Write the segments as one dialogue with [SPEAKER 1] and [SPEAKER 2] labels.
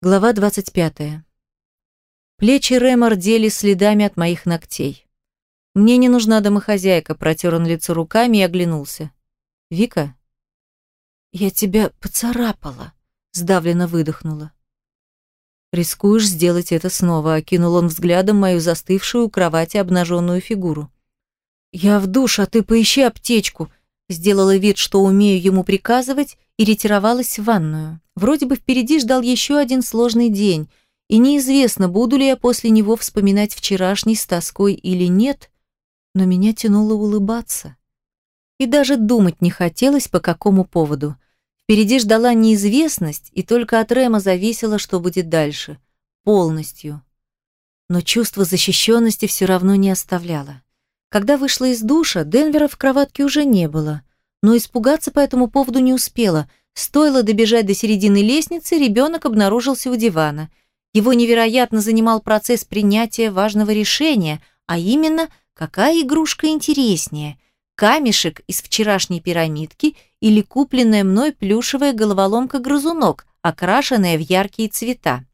[SPEAKER 1] Глава 25. Плечи Рэма рдели следами от моих ногтей. «Мне не нужна домохозяйка», – протер он лицо руками и оглянулся. «Вика?» «Я тебя поцарапала», – сдавленно выдохнула. «Рискуешь сделать это снова», – окинул он взглядом мою застывшую у кровати обнаженную фигуру. «Я в душ, а ты поищи аптечку», – сделала вид, что умею ему приказывать, и ретировалась в ванную. Вроде бы впереди ждал еще один сложный день, и неизвестно, буду ли я после него вспоминать вчерашний с тоской или нет, но меня тянуло улыбаться. И даже думать не хотелось, по какому поводу. Впереди ждала неизвестность, и только от Рема зависело, что будет дальше. Полностью. Но чувство защищенности все равно не оставляло. Когда вышла из душа, Денвера в кроватке уже не было но испугаться по этому поводу не успела. Стоило добежать до середины лестницы, ребенок обнаружился у дивана. Его невероятно занимал процесс принятия важного решения, а именно, какая игрушка интереснее – камешек из вчерашней пирамидки или купленная мной плюшевая головоломка-грызунок, окрашенная в яркие цвета.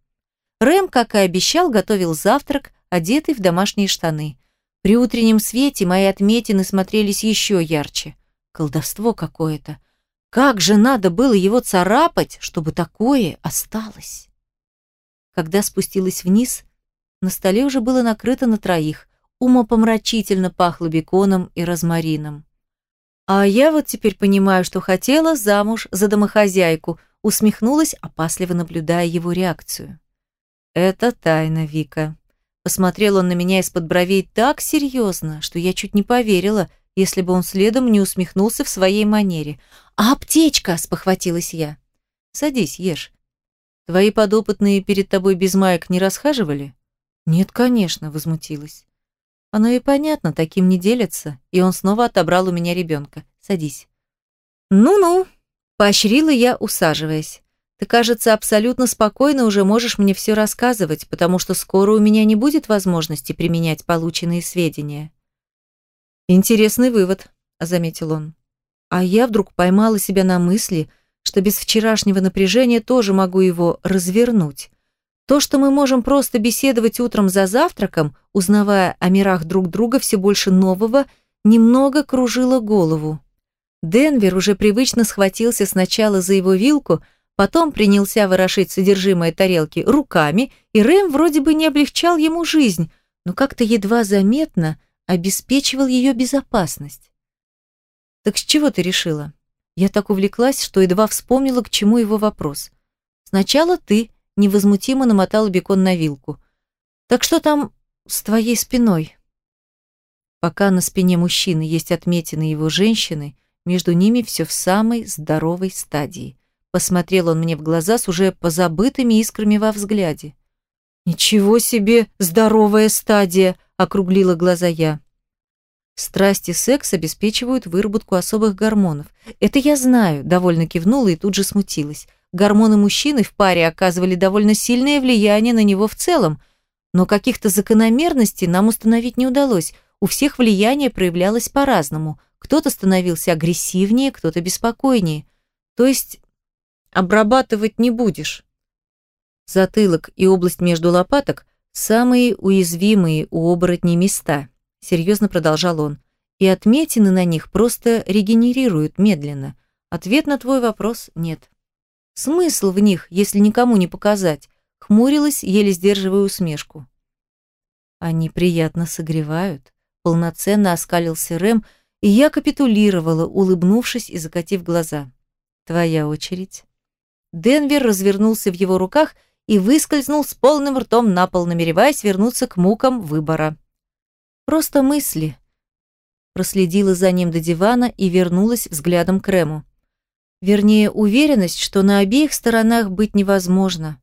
[SPEAKER 1] Рэм, как и обещал, готовил завтрак, одетый в домашние штаны. При утреннем свете мои отметины смотрелись еще ярче – Колдовство какое-то. Как же надо было его царапать, чтобы такое осталось? Когда спустилась вниз, на столе уже было накрыто на троих. Умопомрачительно пахло беконом и розмарином. А я вот теперь понимаю, что хотела замуж за домохозяйку, усмехнулась, опасливо наблюдая его реакцию. Это тайна, Вика. Посмотрел он на меня из-под бровей так серьезно, что я чуть не поверила – если бы он следом не усмехнулся в своей манере. «А аптечка!» – спохватилась я. «Садись, ешь. Твои подопытные перед тобой без маек не расхаживали?» «Нет, конечно», – возмутилась. «Оно и понятно, таким не делятся». И он снова отобрал у меня ребенка. «Садись». «Ну-ну», – поощрила я, усаживаясь. «Ты, кажется, абсолютно спокойно уже можешь мне все рассказывать, потому что скоро у меня не будет возможности применять полученные сведения». Интересный вывод, заметил он. А я вдруг поймала себя на мысли, что без вчерашнего напряжения тоже могу его развернуть. То, что мы можем просто беседовать утром за завтраком, узнавая о мирах друг друга все больше нового, немного кружило голову. Денвер уже привычно схватился сначала за его вилку, потом принялся ворошить содержимое тарелки руками, и Рэм вроде бы не облегчал ему жизнь, но как-то едва заметно обеспечивал ее безопасность. «Так с чего ты решила?» Я так увлеклась, что едва вспомнила, к чему его вопрос. «Сначала ты», — невозмутимо намотала бекон на вилку. «Так что там с твоей спиной?» Пока на спине мужчины есть отметины его женщины, между ними все в самой здоровой стадии. Посмотрел он мне в глаза с уже позабытыми искрами во взгляде. «Ничего себе здоровая стадия!» – округлила глаза я. Страсть и секс обеспечивают выработку особых гормонов. Это я знаю, довольно кивнула и тут же смутилась. Гормоны мужчины в паре оказывали довольно сильное влияние на него в целом, но каких-то закономерностей нам установить не удалось. У всех влияние проявлялось по-разному. Кто-то становился агрессивнее, кто-то беспокойнее. То есть обрабатывать не будешь. Затылок и область между лопаток – самые уязвимые у оборотней места – серьезно продолжал он. И отметины на них просто регенерируют медленно. Ответ на твой вопрос нет. Смысл в них, если никому не показать? Хмурилась, еле сдерживая усмешку. Они приятно согревают. Полноценно оскалился Рэм, и я капитулировала, улыбнувшись и закатив глаза. Твоя очередь. Денвер развернулся в его руках и выскользнул с полным ртом на пол, намереваясь вернуться к мукам выбора. Просто мысли. Проследила за ним до дивана и вернулась взглядом к Рему. Вернее, уверенность, что на обеих сторонах быть невозможно.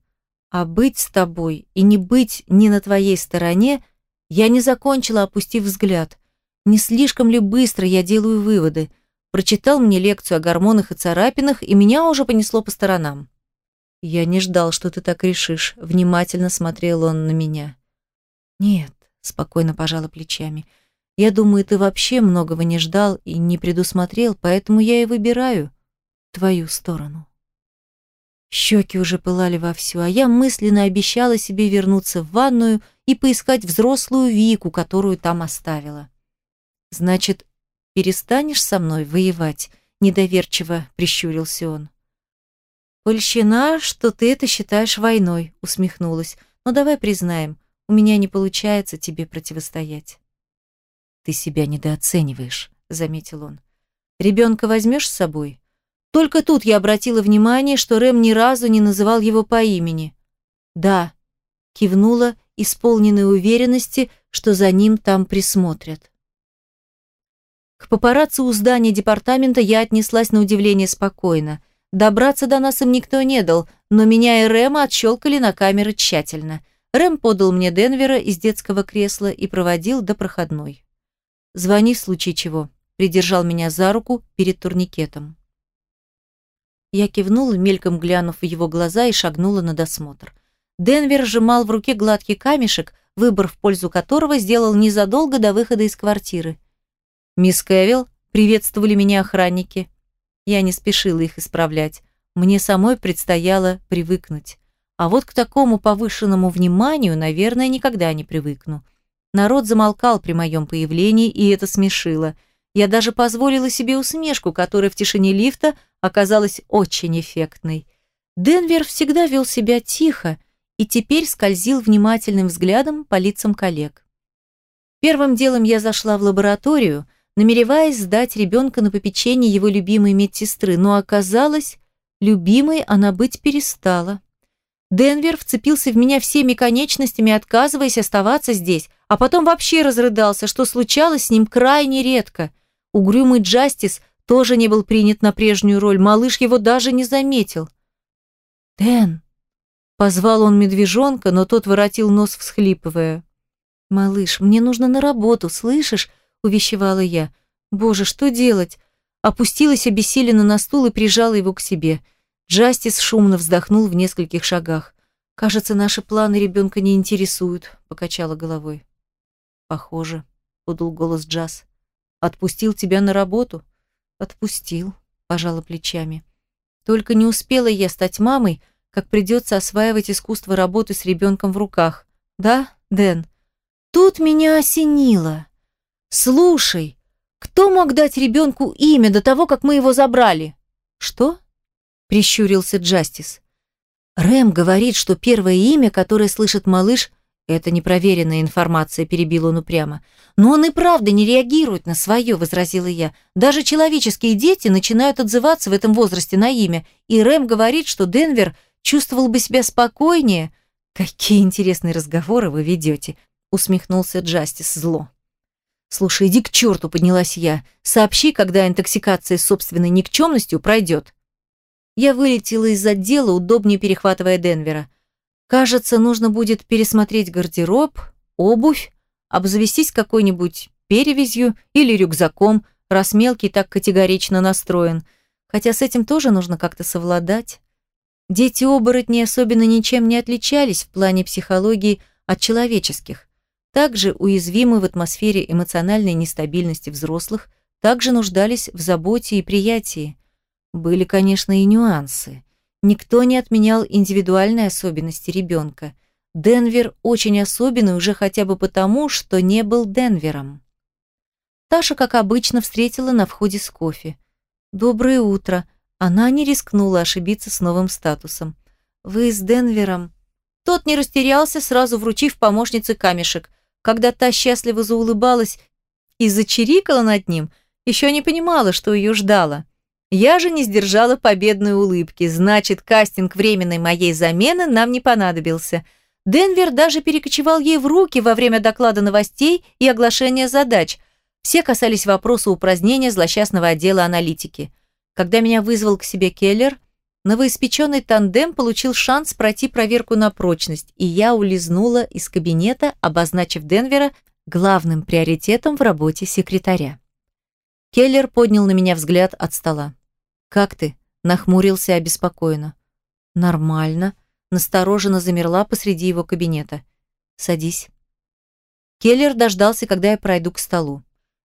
[SPEAKER 1] А быть с тобой и не быть ни на твоей стороне я не закончила, опустив взгляд. Не слишком ли быстро я делаю выводы? Прочитал мне лекцию о гормонах и царапинах, и меня уже понесло по сторонам. Я не ждал, что ты так решишь. Внимательно смотрел он на меня. Нет, спокойно пожала плечами. Я думаю, ты вообще многого не ждал и не предусмотрел, поэтому я и выбираю твою сторону. Щеки уже пылали вовсю, а я мысленно обещала себе вернуться в ванную и поискать взрослую Вику, которую там оставила. «Значит, перестанешь со мной воевать?» – недоверчиво прищурился он. «Польщена, что ты это считаешь войной», – усмехнулась. «Но давай признаем, у меня не получается тебе противостоять». «Ты себя недооцениваешь», — заметил он. «Ребенка возьмешь с собой?» Только тут я обратила внимание, что Рэм ни разу не называл его по имени. «Да», — кивнула, исполненной уверенности, что за ним там присмотрят. К папарацци у здания департамента я отнеслась на удивление спокойно. Добраться до нас им никто не дал, но меня и Рэма отщелкали на камеры тщательно. Рэм подал мне Денвера из детского кресла и проводил до проходной. Звони в случае чего. Придержал меня за руку перед турникетом. Я кивнула, мельком глянув в его глаза и шагнула на досмотр. Денвер сжимал в руке гладкий камешек, выбор в пользу которого сделал незадолго до выхода из квартиры. «Мисс Кэвилл», приветствовали меня охранники. Я не спешила их исправлять. Мне самой предстояло привыкнуть. А вот к такому повышенному вниманию, наверное, никогда не привыкну. Народ замолкал при моем появлении, и это смешило. Я даже позволила себе усмешку, которая в тишине лифта оказалась очень эффектной. Денвер всегда вел себя тихо и теперь скользил внимательным взглядом по лицам коллег. Первым делом я зашла в лабораторию, намереваясь сдать ребенка на попечение его любимой медсестры, но оказалось, любимой она быть перестала. Денвер вцепился в меня всеми конечностями, отказываясь оставаться здесь, а потом вообще разрыдался, что случалось с ним крайне редко. Угрюмый Джастис тоже не был принят на прежнюю роль, малыш его даже не заметил. «Дэн!» — позвал он медвежонка, но тот воротил нос, всхлипывая. «Малыш, мне нужно на работу, слышишь?» — увещевала я. «Боже, что делать?» Опустилась обессиленно на стул и прижала его к себе — Джастис шумно вздохнул в нескольких шагах. «Кажется, наши планы ребенка не интересуют», — покачала головой. «Похоже», — подул голос Джаз. «Отпустил тебя на работу?» «Отпустил», — пожала плечами. «Только не успела я стать мамой, как придется осваивать искусство работы с ребенком в руках. Да, Дэн?» Тут меня осенило. «Слушай, кто мог дать ребенку имя до того, как мы его забрали?» «Что?» прищурился Джастис. Рэм говорит, что первое имя, которое слышит малыш, это непроверенная информация, перебил он упрямо. Но он и правда не реагирует на свое, возразила я. Даже человеческие дети начинают отзываться в этом возрасте на имя, и Рэм говорит, что Денвер чувствовал бы себя спокойнее. Какие интересные разговоры вы ведете, усмехнулся Джастис зло. «Слушай, иди к черту», — поднялась я. «Сообщи, когда интоксикация с собственной никчемностью пройдет». Я вылетела из отдела, удобнее перехватывая Денвера. Кажется, нужно будет пересмотреть гардероб, обувь, обзавестись какой-нибудь перевязью или рюкзаком, раз мелкий так категорично настроен. Хотя с этим тоже нужно как-то совладать. Дети-оборотни особенно ничем не отличались в плане психологии от человеческих. Также уязвимы в атмосфере эмоциональной нестабильности взрослых, также нуждались в заботе и приятии. Были, конечно, и нюансы. Никто не отменял индивидуальные особенности ребенка. Денвер очень особенный уже хотя бы потому, что не был Денвером. Таша, как обычно, встретила на входе с кофе. «Доброе утро». Она не рискнула ошибиться с новым статусом. «Вы с Денвером?» Тот не растерялся, сразу вручив помощнице камешек. Когда та счастливо заулыбалась и зачирикала над ним, еще не понимала, что ее ждало. Я же не сдержала победной улыбки, значит, кастинг временной моей замены нам не понадобился. Денвер даже перекочевал ей в руки во время доклада новостей и оглашения задач. Все касались вопроса упразднения злосчастного отдела аналитики. Когда меня вызвал к себе Келлер, новоиспеченный тандем получил шанс пройти проверку на прочность, и я улизнула из кабинета, обозначив Денвера главным приоритетом в работе секретаря. Келлер поднял на меня взгляд от стола. «Как ты?» – нахмурился обеспокоенно. «Нормально», – настороженно замерла посреди его кабинета. «Садись». Келлер дождался, когда я пройду к столу.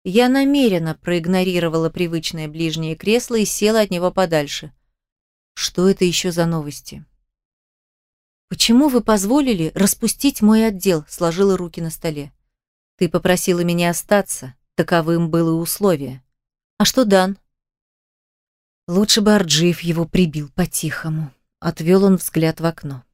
[SPEAKER 1] Я намеренно проигнорировала привычное ближнее кресло и села от него подальше. Что это еще за новости? «Почему вы позволили распустить мой отдел?» – сложила руки на столе. «Ты попросила меня остаться. Таковым было условие. А что Дан?» Лучше бы Арджиев его прибил по-тихому. Отвел он взгляд в окно.